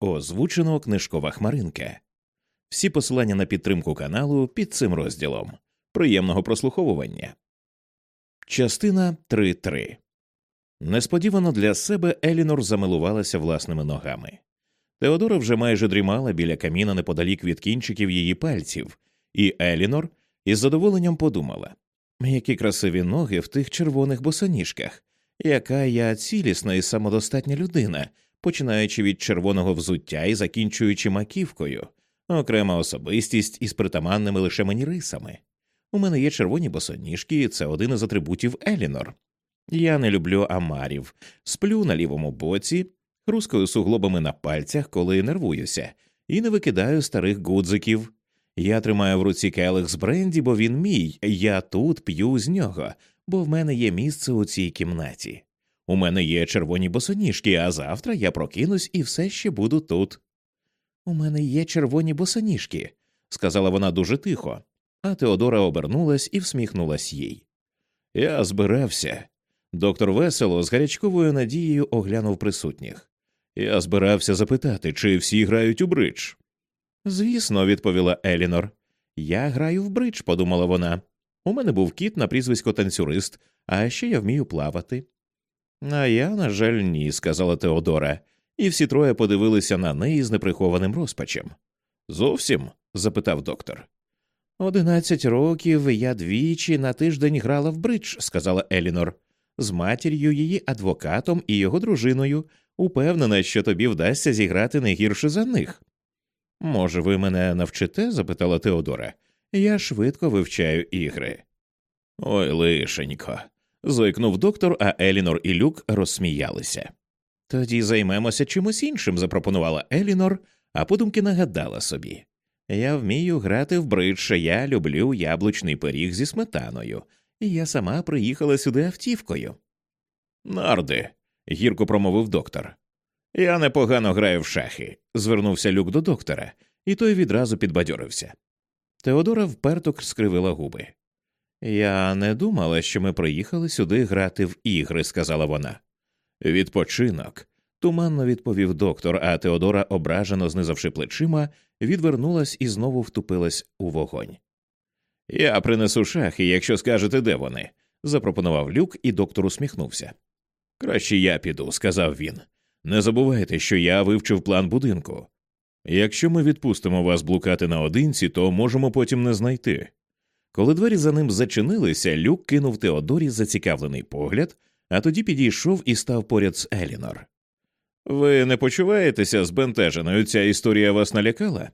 Озвучено книжкова хмаринка. Всі посилання на підтримку каналу під цим розділом. Приємного прослуховування. Частина 3.3 Несподівано для себе Елінор замилувалася власними ногами. Теодора вже майже дрімала біля каміна неподалік від кінчиків її пальців, і Елінор із задоволенням подумала які красиві ноги в тих червоних босоніжках, яка я цілісна і самодостатня людина, починаючи від червоного взуття і закінчуючи маківкою, окрема особистість із притаманними лише мені рисами. У мене є червоні босоніжки, і це один із атрибутів Елінор. Я не люблю амарів, сплю на лівому боці, хрускаю суглобами на пальцях, коли нервуюся, і не викидаю старих гудзиків. Я тримаю в руці келих з бренді, бо він мій, я тут п'ю з нього, бо в мене є місце у цій кімнаті. У мене є червоні босоніжки, а завтра я прокинусь і все ще буду тут. У мене є червоні босоніжки, сказала вона дуже тихо, а Теодора обернулась і всміхнулась їй. Я збирався. Доктор весело з гарячковою надією оглянув присутніх. Я збирався запитати, чи всі грають у бридж. Звісно, відповіла Елінор. Я граю в бридж, подумала вона. У мене був кіт на прізвисько танцюрист, а ще я вмію плавати. А я, на жаль, ні, сказала Теодора, і всі троє подивилися на неї з неприхованим розпачем. Зовсім? запитав доктор. Одинадцять років я двічі на тиждень грала в бридж, сказала Елінор, з матір'ю, її адвокатом і його дружиною, упевнена, що тобі вдасться зіграти не гірше за них. Може, ви мене навчите? запитала Теодора. Я швидко вивчаю ігри. Ой, лишенько. Зойкнув доктор, а Елінор і Люк розсміялися. Тоді займемося чимось іншим, запропонувала Елінор, а подумки нагадала собі. Я вмію грати в бридж, я люблю яблучний пиріг зі сметаною, і я сама приїхала сюди автівкою. Нарди, гірко промовив доктор. Я непогано граю в шахи, звернувся люк до доктора, і той відразу підбадьорився. Теодора вперто скривила губи. Я не думала, що ми приїхали сюди грати в ігри, сказала вона. Відпочинок, туманно відповів доктор, а Теодора, ображено знизавши плечима, відвернулась і знову втупилась у вогонь. Я принесу шахи, якщо скажете, де вони, запропонував люк, і доктор усміхнувся. Краще я піду, сказав він. Не забувайте, що я вивчив план будинку. Якщо ми відпустимо вас блукати наодинці, то можемо потім не знайти. Коли двері за ним зачинилися, люк кинув Теодорі зацікавлений погляд, а тоді підійшов і став поряд з Елінор. Ви не почуваєтеся збентеженою, ця історія вас налякала?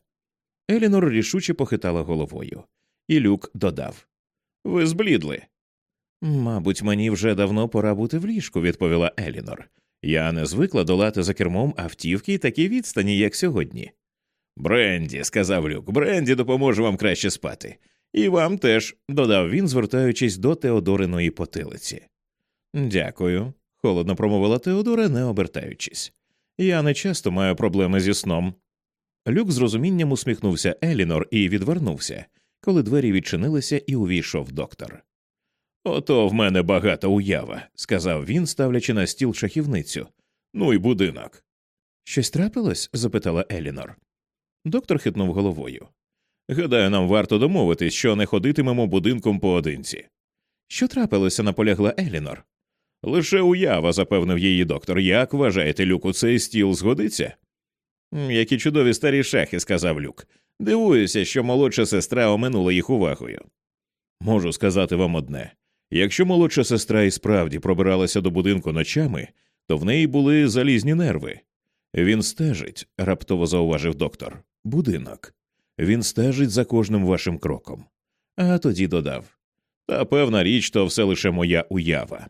Елінор рішуче похитала головою, і люк додав Ви зблідли. Мабуть, мені вже давно пора бути в ліжку, відповіла Елінор. Я не звикла долати за кермом автівки такі відстані, як сьогодні. Бренді, сказав Люк, Бренді допоможе вам краще спати. І вам теж, додав він, звертаючись до Теодориної потилиці. Дякую, холодно промовила Теодора, не обертаючись. Я не часто маю проблеми зі сном. Люк з розумінням усміхнувся Елінор і відвернувся, коли двері відчинилися і увійшов доктор. Ото в мене багата уява, сказав він, ставлячи на стіл шахівницю. Ну й будинок. Щось трапилось? запитала Елінор. Доктор хитнув головою. Гадаю, нам варто домовитись, що не ходитимемо будинком поодинці. Що трапилося, наполягла Елінор. Лише уява, запевнив її доктор. Як вважаєте, люку, цей стіл згодиться? Які чудові старі шахи, сказав люк. Дивуюся, що молодша сестра оминула їх увагою. Можу сказати вам одне якщо молодша сестра і справді пробиралася до будинку ночами, то в неї були залізні нерви. Він стежить, раптово зауважив доктор. Будинок. Він стежить за кожним вашим кроком. А тоді додав Та певна річ, то все лише моя уява.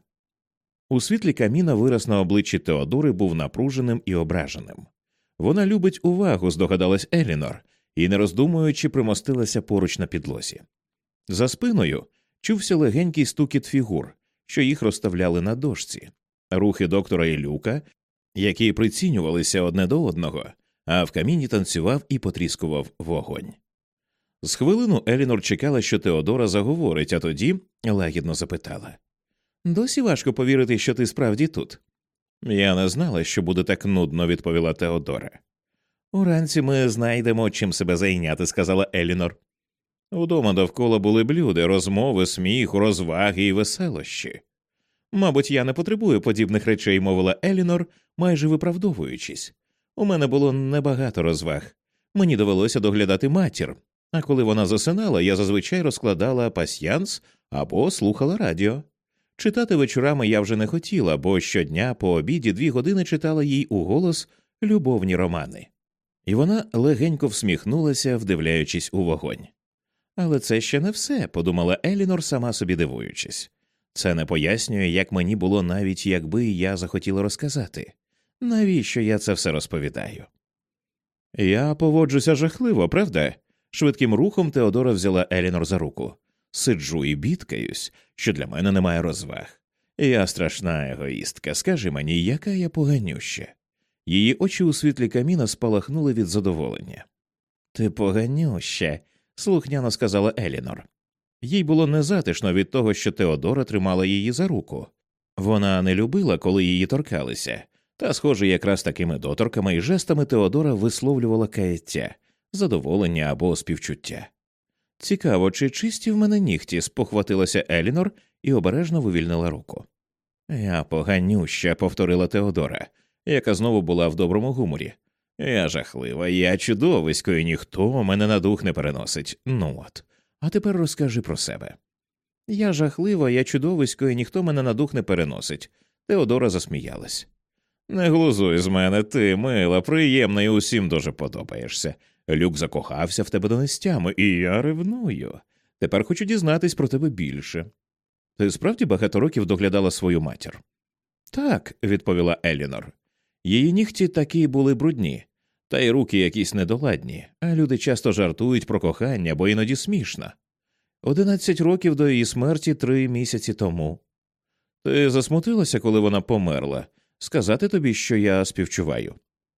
У світлі каміна вираз на обличчі Теодори був напруженим і ображеним. Вона любить увагу, здогадалась Елінор, і, не роздумуючи, примостилася поруч на підлозі. За спиною чувся легенький стукіт фігур, що їх розставляли на дошці, рухи доктора і люка, які прицінювалися одне до одного, а в каміні танцював і потріскував вогонь. З хвилину Елінор чекала, що Теодора заговорить, а тоді лагідно запитала Досі важко повірити, що ти справді тут. Я не знала, що буде так нудно, відповіла Теодора. Уранці ми знайдемо чим себе зайняти, сказала Елінор. Удома довкола були блюди, розмови, сміх, розваги і веселощі. Мабуть, я не потребую подібних речей, мовила Елінор, майже виправдовуючись. У мене було небагато розваг. Мені довелося доглядати матір, а коли вона засинала, я зазвичай розкладала пасьянс або слухала радіо. Читати вечорами я вже не хотіла, бо щодня по обіді дві години читала їй у голос любовні романи. І вона легенько всміхнулася, вдивляючись у вогонь. Але це ще не все, подумала Елінор, сама собі дивуючись. Це не пояснює, як мені було навіть якби я захотіла розказати. Навіщо я це все розповідаю? Я поводжуся жахливо, правда? Швидким рухом Теодора взяла Елінор за руку. Сиджу і бідкаюсь, що для мене немає розваг. Я страшна егоїстка. Скажи мені, яка я поганюща. Її очі у світлі каміна спалахнули від задоволення. Ти поганюща, слухняно сказала Елінор. Їй було незатишно від того, що Теодора тримала її за руку. Вона не любила, коли її торкалися, та, схоже, якраз такими доторками і жестами Теодора висловлювала каяття, задоволення або співчуття. Цікаво, чи чисті в мене нігті, спохватилася Елінор і обережно вивільнила руку. Я поганюща, повторила Теодора, яка знову була в доброму гуморі. Я жахлива, я чудовисько, і ніхто мене на дух не переносить. Ну от. А тепер розкажи про себе. Я жахлива, я чудовисько, і ніхто мене на дух не переносить. Теодора засміялась. Не глузуй з мене, ти мила, приємна і усім дуже подобаєшся. Люк закохався в тебе донестями, і я ревную. Тепер хочу дізнатись про тебе більше. Ти справді багато років доглядала свою матір? Так, відповіла Елінор. Її нігті такі були брудні, та й руки якісь недоладні, а люди часто жартують про кохання, бо іноді смішно. Одинадцять років до її смерті три місяці тому. Ти засмутилася, коли вона померла, сказати тобі, що я співчуваю?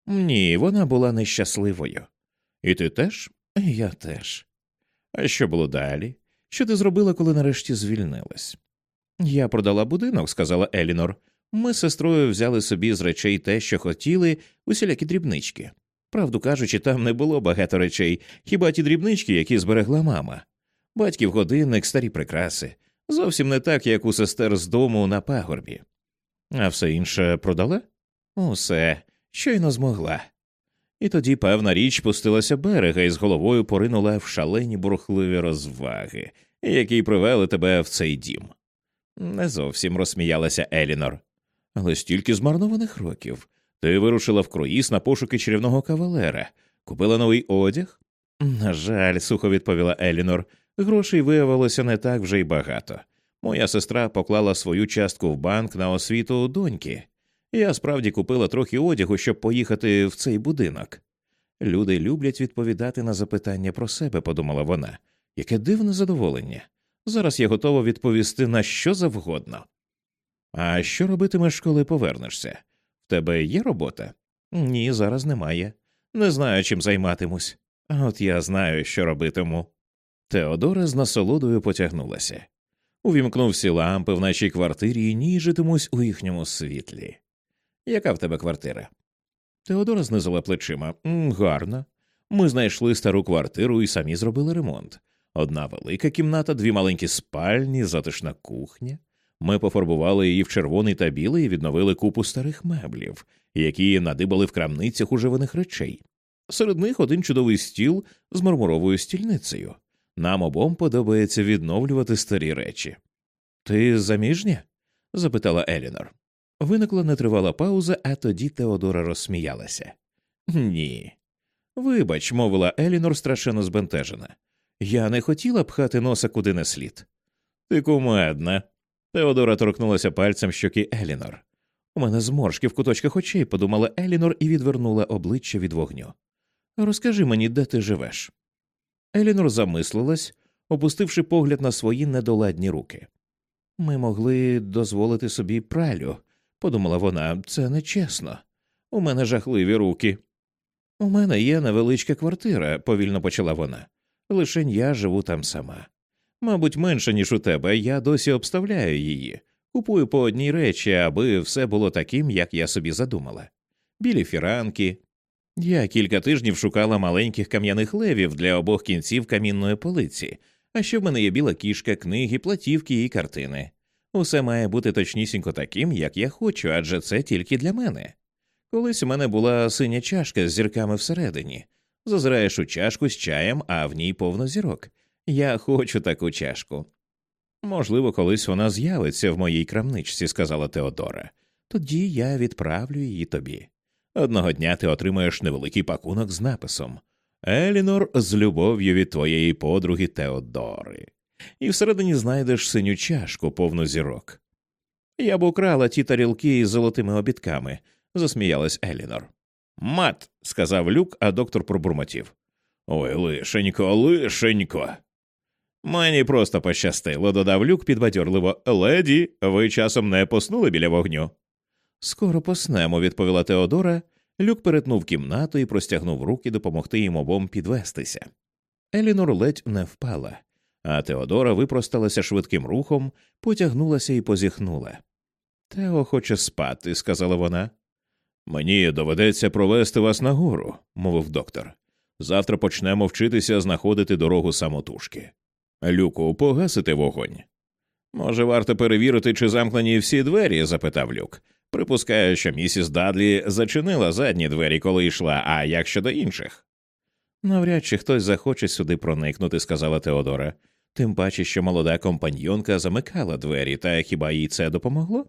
Ні, вона була нещасливою. І ти теж? Я теж. А що було далі? Що ти зробила, коли нарешті звільнилась? Я продала будинок, сказала Елінор. Ми з сестрою взяли собі з речей те, що хотіли, усілякі дрібнички. Правду кажучи, там не було багато речей, хіба ті дрібнички, які зберегла мама. Батьків годинник, старі прикраси. Зовсім не так, як у сестер з дому на пагорбі. А все інше продала? Усе, щойно змогла. І тоді певна річ пустилася берега і з головою поринула в шалені бурхливі розваги, які привели тебе в цей дім. Не зовсім розсміялася Елінор. Але стільки змарнованих років. Ти вирушила в круїз на пошуки чарівного кавалера, купила новий одяг? На жаль, сухо відповіла Елінор. Грошей виявилося не так вже й багато. Моя сестра поклала свою частку в банк на освіту доньки. Я справді купила трохи одягу, щоб поїхати в цей будинок. Люди люблять відповідати на запитання про себе, подумала вона. Яке дивне задоволення. Зараз я готова відповісти на що завгодно. А що робитимеш, коли повернешся? В тебе є робота? Ні, зараз немає. Не знаю, чим займатимусь. От я знаю, що робитиму. Теодора з насолодою потягнулася. Увімкнув всі лампи в нашій квартирі і ніжитимусь у їхньому світлі. Яка в тебе квартира? Теодора знизила плечима. Гарно. Ми знайшли стару квартиру і самі зробили ремонт. Одна велика кімната, дві маленькі спальні, затишна кухня. Ми пофарбували її в червоний та білий і відновили купу старих меблів, які надибали в крамницях уживаних речей. Серед них один чудовий стіл з мармуровою стільницею. Нам обом подобається відновлювати старі речі. Ти заміжня? запитала Елінор. Виникла нетривала пауза, а тоді Теодора розсміялася. Ні. Вибач, мовила Елінор страшенно збентежена. Я не хотіла пхати носа куди не слід. Ти кумедна. Теодора торкнулася пальцем щоки Елінор. У мене зморшки в куточках очей, подумала Елінор і відвернула обличчя від вогню. Розкажи мені, де ти живеш. Елінор замислилась, опустивши погляд на свої недоладні руки. Ми могли дозволити собі пралю, подумала вона, це нечесно. У мене жахливі руки. У мене є невеличка квартира, повільно почала вона. Лишень я живу там сама. Мабуть, менше, ніж у тебе, я досі обставляю її, купую по одній речі, аби все було таким, як я собі задумала. Білі фіранки, Я кілька тижнів шукала маленьких кам'яних левів для обох кінців камінної полиці, а ще в мене є біла кішка, книги, платівки і картини. Усе має бути точнісінько таким, як я хочу, адже це тільки для мене. Колись у мене була синя чашка з зірками всередині. Зазираєш у чашку з чаєм, а в ній повно зірок. Я хочу таку чашку. Можливо, колись вона з'явиться в моїй крамничці, сказала Теодора. Тоді я відправлю її тобі. Одного дня ти отримаєш невеликий пакунок з написом Елінор з любов'ю від твоєї подруги Теодори, і всередині знайдеш синю чашку повну зірок. Я б украла ті тарілки із золотими обідками, засміялась Елінор. Мат, сказав люк, а доктор пробурмотів. Ой, лишенько, лишенько. Мені просто пощастило, додав люк підбадьорливо. Леді, ви часом не поснули біля вогню. Скоро поснемо, відповіла Теодора. Люк перетнув кімнату і простягнув руки допомогти їм обом підвестися. Елінор ледь не впала, а Теодора випросталася швидким рухом, потягнулася і позіхнула. Тео хоче спати, сказала вона. Мені доведеться провести вас нагору, мовив доктор. Завтра почнемо вчитися знаходити дорогу самотужки. Люку, погасити вогонь. Може, варто перевірити, чи замкнені всі двері? запитав люк. Припускаю, що місіс Дадлі зачинила задні двері, коли йшла, а як щодо інших? Навряд чи хтось захоче сюди проникнути, сказала Теодора, тим паче, що молода компаньйонка замикала двері, та хіба їй це допомогло?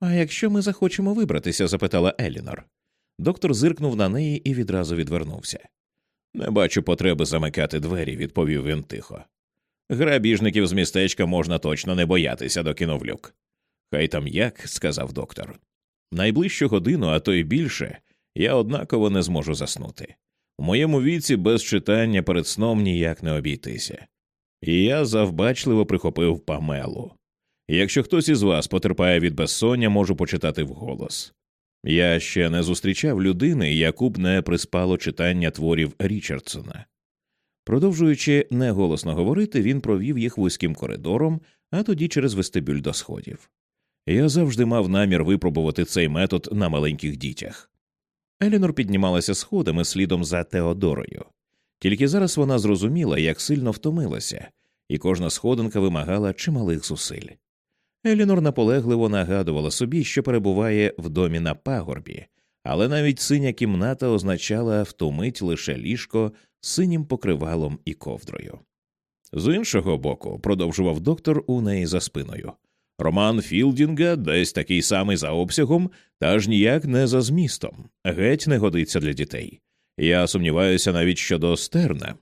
А якщо ми захочемо вибратися? запитала Елінор. Доктор зиркнув на неї і відразу відвернувся. Не бачу потреби замикати двері, відповів він тихо. Грабіжників з містечка можна точно не боятися, докинув люк. Хай там як, сказав доктор. Найближчу годину, а то й більше, я однаково не зможу заснути. У моєму віці без читання перед сном ніяк не обійтися. І я завбачливо прихопив памелу. Якщо хтось із вас потерпає від безсоння, можу почитати вголос. Я ще не зустрічав людини, яку б не приспало читання творів Річардсона. Продовжуючи неголосно говорити, він провів їх вузьким коридором, а тоді через вестибюль до сходів. Я завжди мав намір випробувати цей метод на маленьких дітях. Елінор піднімалася сходами слідом за Теодорою. Тільки зараз вона зрозуміла, як сильно втомилася, і кожна сходинка вимагала чималих зусиль. Елінор наполегливо нагадувала собі, що перебуває в домі на пагорбі, але навіть синя кімната означала втомить лише ліжко з синім покривалом і ковдрою. З іншого боку, продовжував доктор у неї за спиною. Роман Філдінга десь такий самий за обсягом, та ж ніяк не за змістом, геть не годиться для дітей. Я сумніваюся навіть щодо стерна.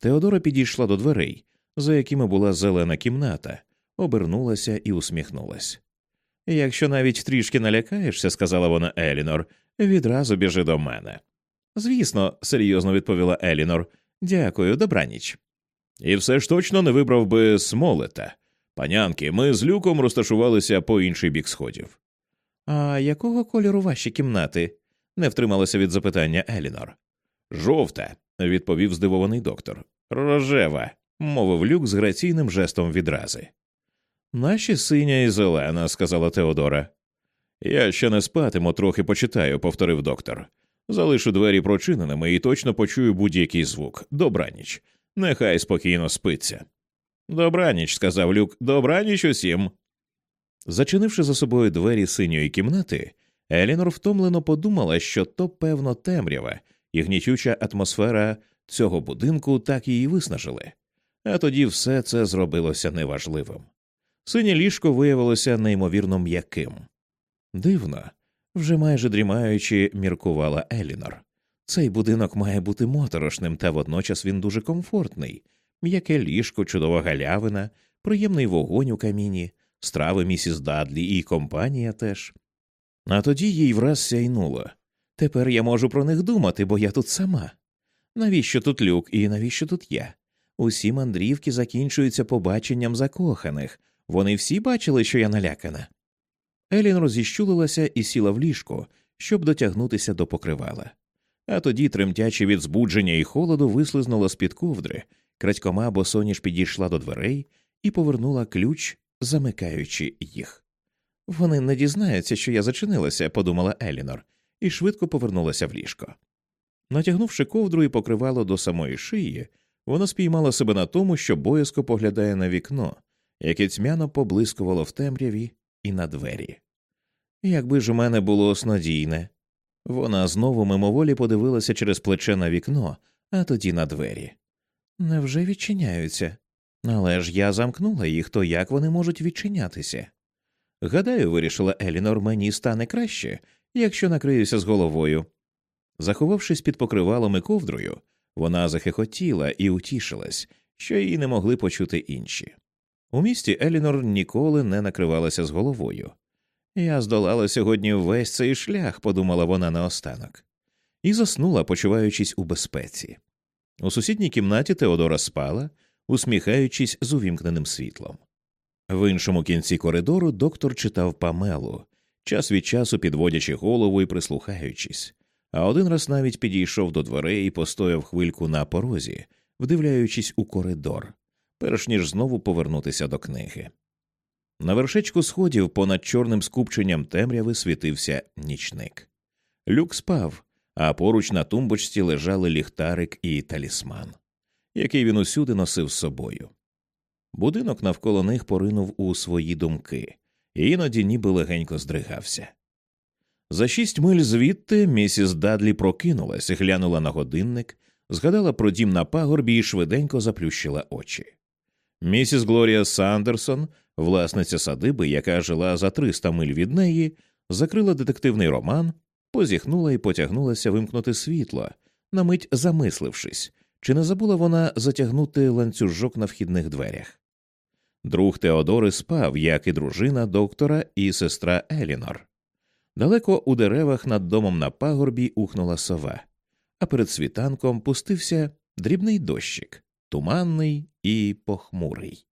Теодора підійшла до дверей, за якими була зелена кімната, обернулася і усміхнулась. Якщо навіть трішки налякаєшся, сказала вона Елінор, відразу біжи до мене. Звісно, серйозно відповіла Елінор. Дякую, добраніч. І все ж точно не вибрав би смолета. Панянки, ми з люком розташувалися по інший бік сходів. А якого кольору ваші кімнати? не втрималася від запитання Елінор. Жовта, відповів здивований доктор. Рожева, мовив люк з граційним жестом відрази. Наші синя і зелена, сказала Теодора. Я ще не спатиму, трохи почитаю, повторив доктор. Залишу двері прочиненими і точно почую будь-який звук. Добраніч. Нехай спокійно спиться. Добраніч, сказав люк, добраніч усім. Зачинивши за собою двері синьої кімнати, Елінор втомлено подумала, що то, певно, темрява і гнітюча атмосфера цього будинку так її виснажили, а тоді все це зробилося неважливим. Синє ліжко виявилося неймовірно м'яким. Дивно, вже майже дрімаючи, міркувала Елінор. Цей будинок має бути моторошним, та водночас він дуже комфортний, м'яке ліжко, чудова галявина, приємний вогонь у каміні, страви місіс Дадлі і компанія теж. А тоді їй враз сяйнуло. Тепер я можу про них думати, бо я тут сама. Навіщо тут люк і навіщо тут я? Усі мандрівки закінчуються побаченням закоханих. Вони всі бачили, що я налякана. Елін розіщулилася і сіла в ліжко, щоб дотягнутися до покривала. А тоді, тремтячи від збудження і холоду, вислизнула з під ковдри, крадькома босоніж підійшла до дверей і повернула ключ, замикаючи їх. Вони не дізнаються, що я зачинилася, подумала Елінор, і швидко повернулася в ліжко. Натягнувши ковдру і покривало до самої шиї, вона спіймала себе на тому, що боязко поглядає на вікно, яке тьмяно поблискувало в темряві і на двері. Якби ж у мене було снодійне. Вона знову мимоволі подивилася через плече на вікно, а тоді на двері. Невже відчиняються? Але ж я замкнула їх, то як вони можуть відчинятися? Гадаю, вирішила Елінор, мені стане краще, якщо накриюся з головою. Заховавшись під покривалом і ковдрою, вона захихотіла і утішилась, що її не могли почути інші. У місті Елінор ніколи не накривалася з головою. Я здолала сьогодні весь цей шлях, подумала вона наостанок, і заснула, почуваючись у безпеці. У сусідній кімнаті Теодора спала, усміхаючись з увімкненим світлом. В іншому кінці коридору доктор читав памелу, час від часу підводячи голову і прислухаючись, а один раз навіть підійшов до дверей і постояв хвильку на порозі, вдивляючись у коридор, перш ніж знову повернутися до книги. На вершечку сходів понад чорним скупченням темряви світився нічник. Люк спав, а поруч на тумбочці лежали ліхтарик і талісман, який він усюди носив з собою. Будинок навколо них поринув у свої думки, і іноді ніби легенько здригався. За шість миль звідти місіс Дадлі прокинулась, глянула на годинник, згадала про дім на пагорбі і швиденько заплющила очі. Місіс Глорія Сандерсон, власниця садиби, яка жила за 300 миль від неї, закрила детективний роман, позіхнула і потягнулася вимкнути світло, на мить замислившись, чи не забула вона затягнути ланцюжок на вхідних дверях. Друг Теодори спав, як і дружина доктора і сестра Елінор. Далеко у деревах над домом на пагорбі ухнула сова, а перед світанком пустився дрібний дощик, туманний і похмурий.